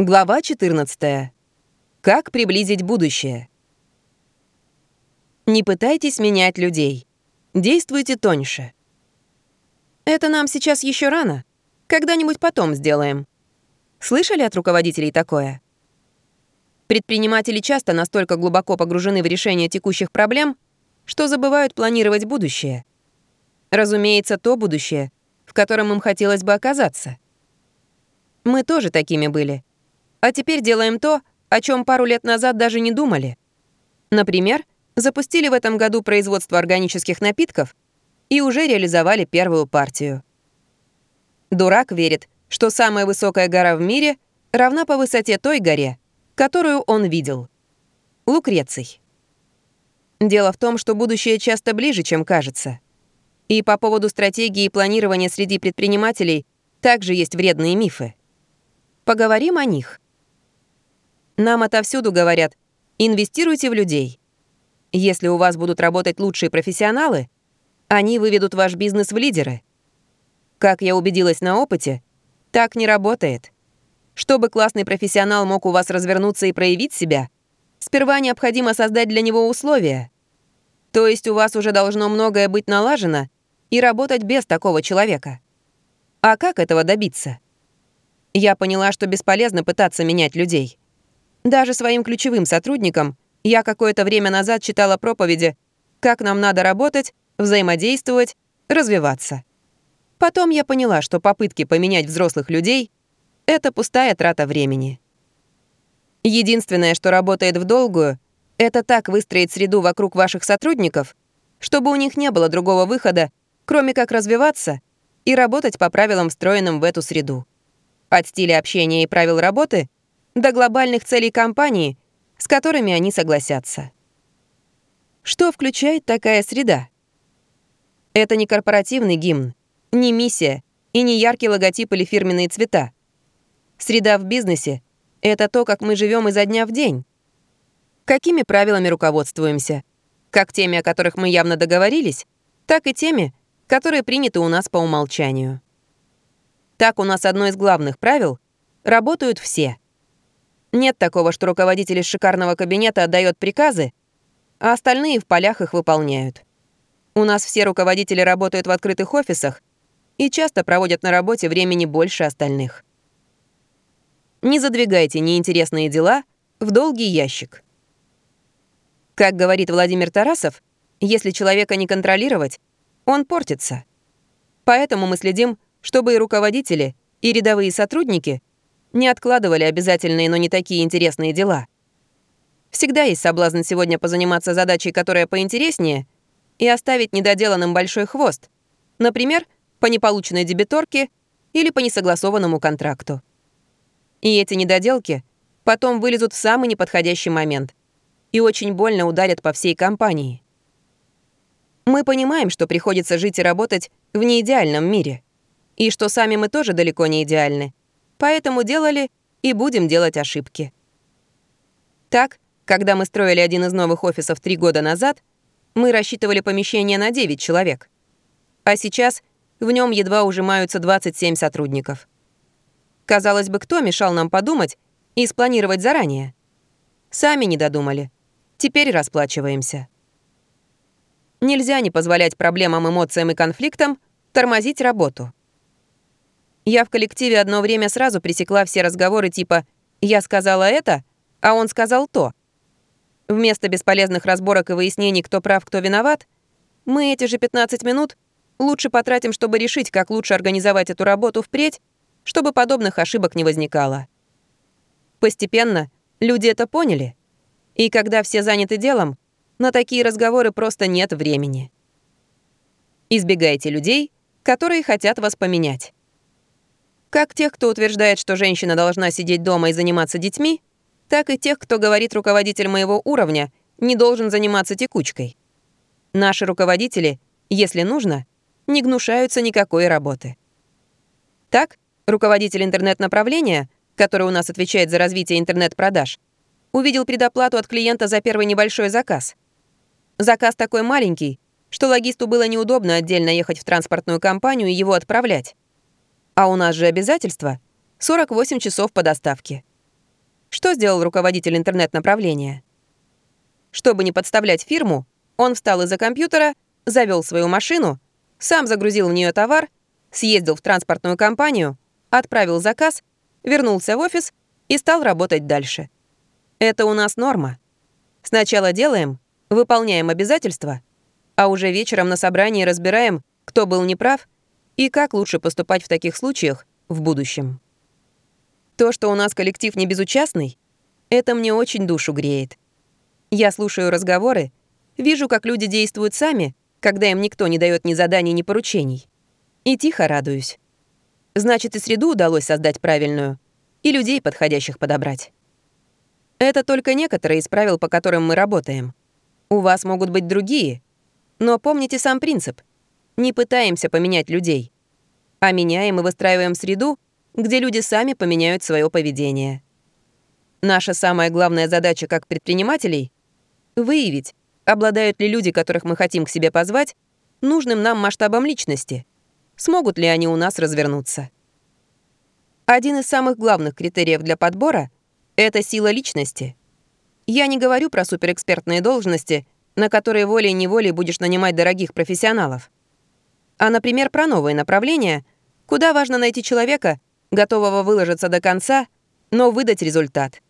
Глава 14. Как приблизить будущее? Не пытайтесь менять людей. Действуйте тоньше. Это нам сейчас еще рано. Когда-нибудь потом сделаем. Слышали от руководителей такое? Предприниматели часто настолько глубоко погружены в решение текущих проблем, что забывают планировать будущее. Разумеется, то будущее, в котором им хотелось бы оказаться. Мы тоже такими были — а теперь делаем то, о чем пару лет назад даже не думали. Например, запустили в этом году производство органических напитков и уже реализовали первую партию. Дурак верит, что самая высокая гора в мире равна по высоте той горе, которую он видел. Лукреций. Дело в том, что будущее часто ближе, чем кажется. И по поводу стратегии и планирования среди предпринимателей также есть вредные мифы. Поговорим о них. Нам отовсюду говорят «инвестируйте в людей». Если у вас будут работать лучшие профессионалы, они выведут ваш бизнес в лидеры. Как я убедилась на опыте, так не работает. Чтобы классный профессионал мог у вас развернуться и проявить себя, сперва необходимо создать для него условия. То есть у вас уже должно многое быть налажено и работать без такого человека. А как этого добиться? Я поняла, что бесполезно пытаться менять людей. Даже своим ключевым сотрудникам я какое-то время назад читала проповеди, как нам надо работать, взаимодействовать, развиваться. Потом я поняла, что попытки поменять взрослых людей — это пустая трата времени. Единственное, что работает в долгую, это так выстроить среду вокруг ваших сотрудников, чтобы у них не было другого выхода, кроме как развиваться и работать по правилам, встроенным в эту среду. От стиля общения и правил работы до глобальных целей компании, с которыми они согласятся. Что включает такая среда? Это не корпоративный гимн, не миссия и не яркий логотип или фирменные цвета. Среда в бизнесе — это то, как мы живем изо дня в день. Какими правилами руководствуемся? Как теми, о которых мы явно договорились, так и теми, которые приняты у нас по умолчанию. Так у нас одно из главных правил — работают все — нет такого, что руководитель из шикарного кабинета отдает приказы, а остальные в полях их выполняют. У нас все руководители работают в открытых офисах и часто проводят на работе времени больше остальных. Не задвигайте неинтересные дела в долгий ящик. Как говорит Владимир Тарасов, если человека не контролировать, он портится. Поэтому мы следим, чтобы и руководители, и рядовые сотрудники не откладывали обязательные, но не такие интересные дела. Всегда есть соблазн сегодня позаниматься задачей, которая поинтереснее, и оставить недоделанным большой хвост. Например, по неполученной дебиторке или по несогласованному контракту. И эти недоделки потом вылезут в самый неподходящий момент и очень больно ударят по всей компании. Мы понимаем, что приходится жить и работать в неидеальном мире, и что сами мы тоже далеко не идеальны. Поэтому делали и будем делать ошибки. Так, когда мы строили один из новых офисов три года назад, мы рассчитывали помещение на 9 человек. А сейчас в нем едва ужимаются 27 сотрудников. Казалось бы, кто мешал нам подумать и спланировать заранее? Сами не додумали. Теперь расплачиваемся. Нельзя не позволять проблемам, эмоциям и конфликтам тормозить работу. Я в коллективе одно время сразу пресекла все разговоры типа «я сказала это», а он сказал то. Вместо бесполезных разборок и выяснений, кто прав, кто виноват, мы эти же 15 минут лучше потратим, чтобы решить, как лучше организовать эту работу впредь, чтобы подобных ошибок не возникало. Постепенно люди это поняли. И когда все заняты делом, на такие разговоры просто нет времени. Избегайте людей, которые хотят вас поменять. Как тех, кто утверждает, что женщина должна сидеть дома и заниматься детьми, так и тех, кто говорит, руководитель моего уровня не должен заниматься текучкой. Наши руководители, если нужно, не гнушаются никакой работы. Так, руководитель интернет-направления, который у нас отвечает за развитие интернет-продаж, увидел предоплату от клиента за первый небольшой заказ. Заказ такой маленький, что логисту было неудобно отдельно ехать в транспортную компанию и его отправлять. А у нас же обязательство — 48 часов по доставке. Что сделал руководитель интернет-направления? Чтобы не подставлять фирму, он встал из-за компьютера, завел свою машину, сам загрузил в нее товар, съездил в транспортную компанию, отправил заказ, вернулся в офис и стал работать дальше. Это у нас норма. Сначала делаем, выполняем обязательства, а уже вечером на собрании разбираем, кто был неправ и как лучше поступать в таких случаях в будущем. То, что у нас коллектив не безучастный, это мне очень душу греет. Я слушаю разговоры, вижу, как люди действуют сами, когда им никто не дает ни заданий, ни поручений. И тихо радуюсь. Значит, и среду удалось создать правильную, и людей подходящих подобрать. Это только некоторые из правил, по которым мы работаем. У вас могут быть другие. Но помните сам принцип. Не пытаемся поменять людей, а меняем и выстраиваем среду, где люди сами поменяют свое поведение. Наша самая главная задача как предпринимателей Выявить, обладают ли люди, которых мы хотим к себе позвать, нужным нам масштабом личности. Смогут ли они у нас развернуться? Один из самых главных критериев для подбора — это сила личности. Я не говорю про суперэкспертные должности, на которые волей-неволей будешь нанимать дорогих профессионалов. А, например, про новые направления, куда важно найти человека, готового выложиться до конца, но выдать результат.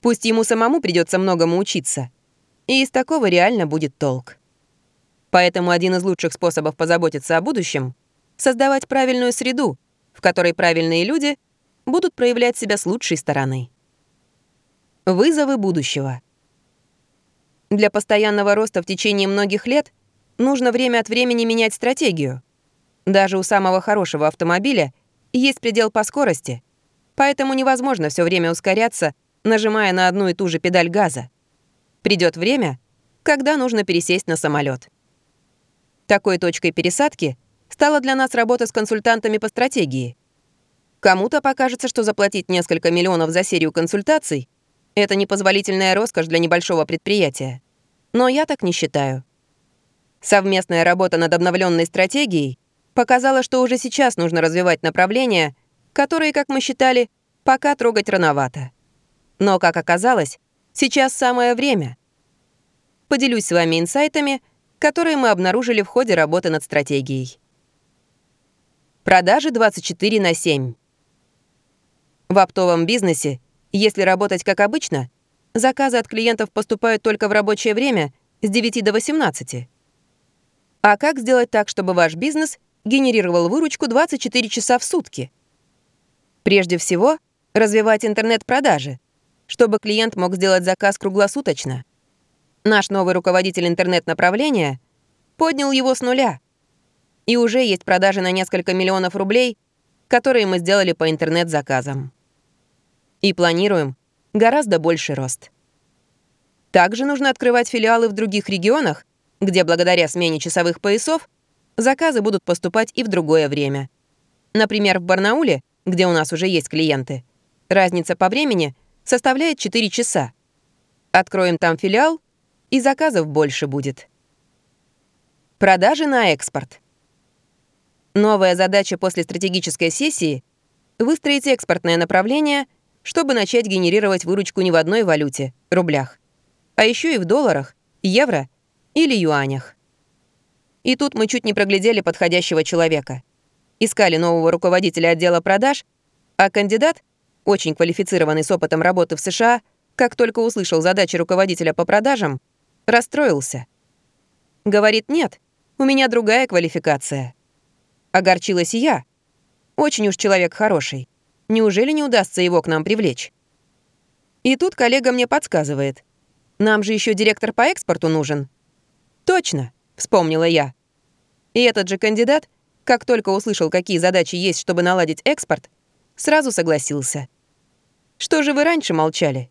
Пусть ему самому придется многому учиться — и из такого реально будет толк. Поэтому один из лучших способов позаботиться о будущем — создавать правильную среду, в которой правильные люди будут проявлять себя с лучшей стороны. Вызовы будущего. Для постоянного роста в течение многих лет нужно время от времени менять стратегию. Даже у самого хорошего автомобиля есть предел по скорости, поэтому невозможно все время ускоряться, нажимая на одну и ту же педаль газа. Придет время, когда нужно пересесть на самолет. Такой точкой пересадки стала для нас работа с консультантами по стратегии. Кому-то покажется, что заплатить несколько миллионов за серию консультаций — это непозволительная роскошь для небольшого предприятия. Но я так не считаю. Совместная работа над обновленной стратегией показала, что уже сейчас нужно развивать направления, которые, как мы считали, пока трогать рановато. Но, как оказалось, Сейчас самое время. Поделюсь с вами инсайтами, которые мы обнаружили в ходе работы над стратегией. Продажи 24 на 7. В оптовом бизнесе, если работать как обычно, заказы от клиентов поступают только в рабочее время с 9 до 18. А как сделать так, чтобы ваш бизнес генерировал выручку 24 часа в сутки? Прежде всего, развивать интернет-продажи, чтобы клиент мог сделать заказ круглосуточно. Наш новый руководитель интернет-направления поднял его с нуля. И уже есть продажи на несколько миллионов рублей, которые мы сделали по интернет-заказам. И планируем гораздо больший рост. Также нужно открывать филиалы в других регионах, где благодаря смене часовых поясов заказы будут поступать и в другое время. Например, в Барнауле, где у нас уже есть клиенты, разница по времени — составляет 4 часа. Откроем там филиал, и заказов больше будет. Продажи на экспорт. Новая задача после стратегической сессии — выстроить экспортное направление, чтобы начать генерировать выручку не в одной валюте — рублях, а еще и в долларах, евро или юанях. И тут мы чуть не проглядели подходящего человека. Искали нового руководителя отдела продаж, а кандидат — очень квалифицированный с опытом работы в США, как только услышал задачи руководителя по продажам, расстроился. Говорит, нет, у меня другая квалификация. Огорчилась и я. Очень уж человек хороший. Неужели не удастся его к нам привлечь? И тут коллега мне подсказывает. Нам же еще директор по экспорту нужен. Точно, вспомнила я. И этот же кандидат, как только услышал, какие задачи есть, чтобы наладить экспорт, сразу согласился. Что же вы раньше молчали?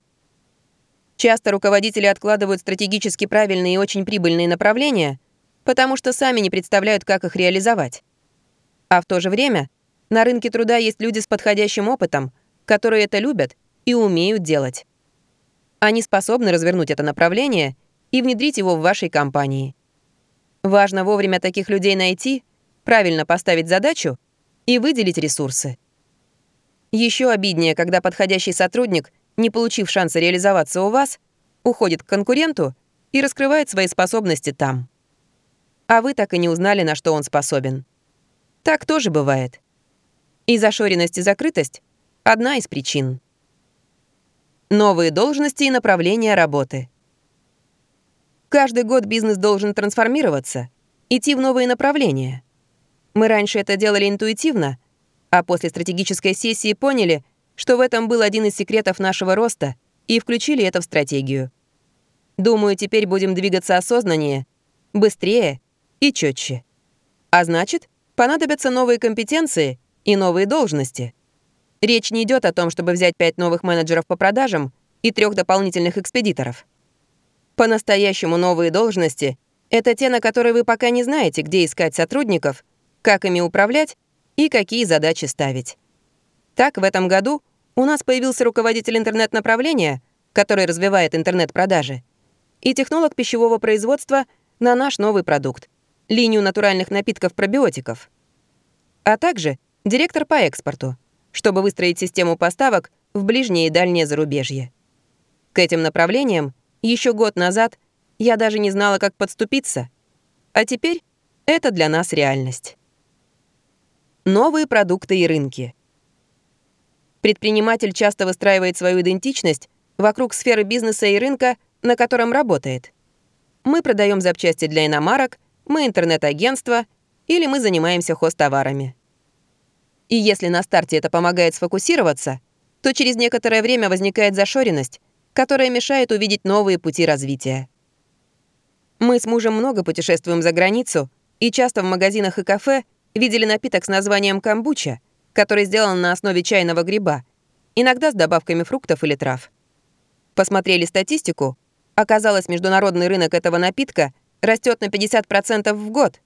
Часто руководители откладывают стратегически правильные и очень прибыльные направления, потому что сами не представляют, как их реализовать. А в то же время на рынке труда есть люди с подходящим опытом, которые это любят и умеют делать. Они способны развернуть это направление и внедрить его в вашей компании. Важно вовремя таких людей найти, правильно поставить задачу и выделить ресурсы. Еще обиднее, когда подходящий сотрудник не получив шанса реализоваться у вас, уходит к конкуренту и раскрывает свои способности там. А вы так и не узнали, на что он способен. Так тоже бывает. И зашоренность и закрытость — одна из причин. Новые должности и направления работы. Каждый год бизнес должен трансформироваться, идти в новые направления. Мы раньше это делали интуитивно, а после стратегической сессии поняли, что в этом был один из секретов нашего роста и включили это в стратегию. Думаю, теперь будем двигаться осознаннее, быстрее и четче. А значит, понадобятся новые компетенции и новые должности. Речь не идет о том, чтобы взять пять новых менеджеров по продажам и трех дополнительных экспедиторов. По-настоящему новые должности — это те, на которые вы пока не знаете, где искать сотрудников, как ими управлять и какие задачи ставить. Так, в этом году у нас появился руководитель интернет-направления, который развивает интернет-продажи, и технолог пищевого производства на наш новый продукт — линию натуральных напитков-пробиотиков. А также директор по экспорту — чтобы выстроить систему поставок в ближнее и дальнее зарубежье. К этим направлениям еще год назад я даже не знала, как подступиться, а теперь это для нас реальность. Новые продукты и рынки. Предприниматель часто выстраивает свою идентичность вокруг сферы бизнеса и рынка, на котором работает. Мы продаем запчасти для иномарок, мы интернет-агентство или мы занимаемся хостоварами. И если на старте это помогает сфокусироваться, то через некоторое время возникает зашоренность, которая мешает увидеть новые пути развития. Мы с мужем много путешествуем за границу и часто в магазинах и кафе видели напиток с названием камбуча, который сделан на основе чайного гриба, иногда с добавками фруктов или трав. Посмотрели статистику, оказалось, международный рынок этого напитка растет на 50% в год.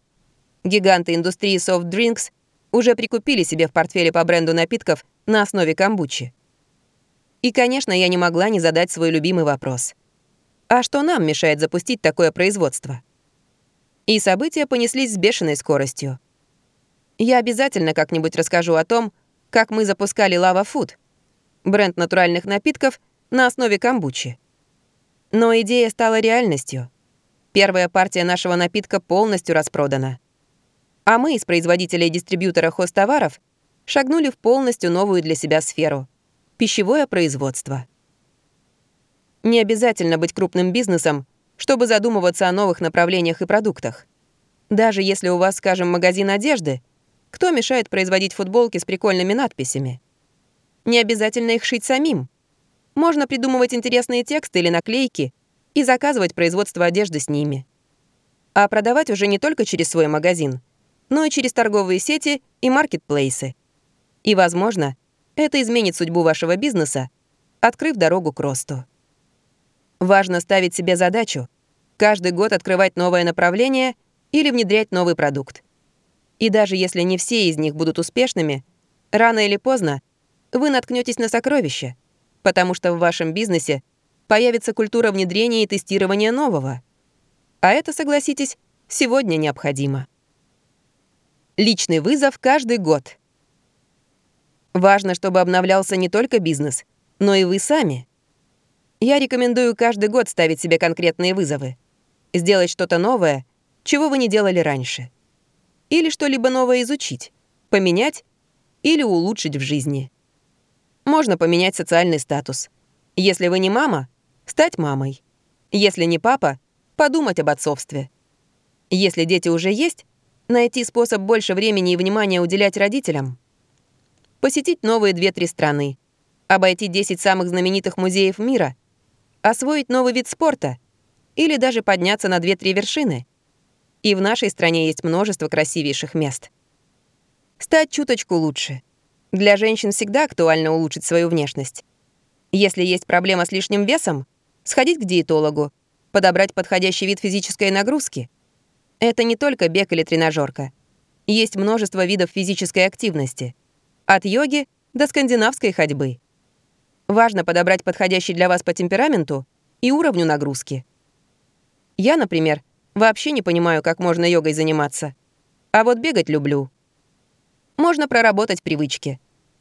Гиганты индустрии soft drinks уже прикупили себе в портфеле по бренду напитков на основе камбучи. И, конечно, я не могла не задать свой любимый вопрос. А что нам мешает запустить такое производство? И события понеслись с бешеной скоростью. Я обязательно как-нибудь расскажу о том, как мы запускали Lava Food, бренд натуральных напитков на основе камбучи. Но идея стала реальностью. Первая партия нашего напитка полностью распродана а мы из производителя и дистрибьютора хостоваров шагнули в полностью новую для себя сферу — пищевое производство. Не обязательно быть крупным бизнесом, чтобы задумываться о новых направлениях и продуктах. Даже если у вас, скажем, магазин одежды, кто мешает производить футболки с прикольными надписями? Не обязательно их шить самим. Можно придумывать интересные тексты или наклейки и заказывать производство одежды с ними. А продавать уже не только через свой магазин, но и через торговые сети и маркетплейсы. И, возможно, это изменит судьбу вашего бизнеса, открыв дорогу к росту. Важно ставить себе задачу каждый год открывать новое направление или внедрять новый продукт. И даже если не все из них будут успешными, рано или поздно вы наткнетесь на сокровища, потому что в вашем бизнесе появится культура внедрения и тестирования нового. А это, согласитесь, сегодня необходимо. Личный вызов каждый год. Важно, чтобы обновлялся не только бизнес, но и вы сами. Я рекомендую каждый год ставить себе конкретные вызовы. Сделать что-то новое, чего вы не делали раньше. Или что-либо новое изучить, поменять или улучшить в жизни. Можно поменять социальный статус. Если вы не мама, стать мамой. Если не папа, подумать об отцовстве. Если дети уже есть, Найти способ больше времени и внимания уделять родителям. Посетить новые две-три страны. Обойти 10 самых знаменитых музеев мира. Освоить новый вид спорта. Или даже подняться на 2-3 вершины. И в нашей стране есть множество красивейших мест. Стать чуточку лучше. Для женщин всегда актуально улучшить свою внешность. Если есть проблема с лишним весом, сходить к диетологу, подобрать подходящий вид физической нагрузки — это не только бег или тренажерка. Есть множество видов физической активности. От йоги до скандинавской ходьбы. Важно подобрать подходящий для вас по темпераменту и уровню нагрузки. Я, например, вообще не понимаю, как можно йогой заниматься. А вот бегать люблю. Можно проработать привычки.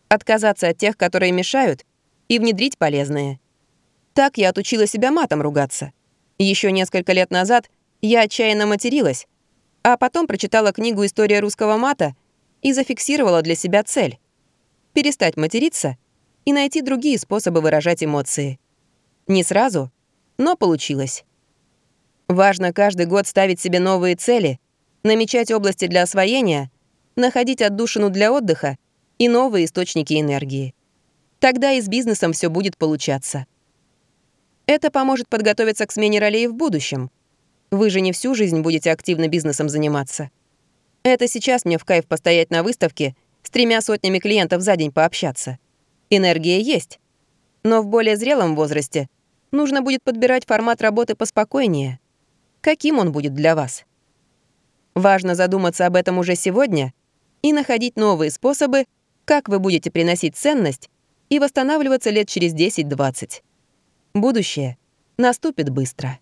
Отказаться от тех, которые мешают, и внедрить полезные. Так я отучила себя матом ругаться. Еще несколько лет назад я отчаянно материлась, а потом прочитала книгу «История русского мата» и зафиксировала для себя цель — перестать материться и найти другие способы выражать эмоции. Не сразу, но получилось. Важно каждый год ставить себе новые цели, намечать области для освоения, находить отдушину для отдыха и новые источники энергии. Тогда и с бизнесом все будет получаться. Это поможет подготовиться к смене ролей в будущем. Вы же не всю жизнь будете активно бизнесом заниматься. Это сейчас мне в кайф постоять на выставке с тремя сотнями клиентов за день пообщаться. Энергия есть. Но в более зрелом возрасте нужно будет подбирать формат работы поспокойнее. Каким он будет для вас? Важно задуматься об этом уже сегодня и находить новые способы, как вы будете приносить ценность и восстанавливаться лет через 10-20. Будущее наступит быстро.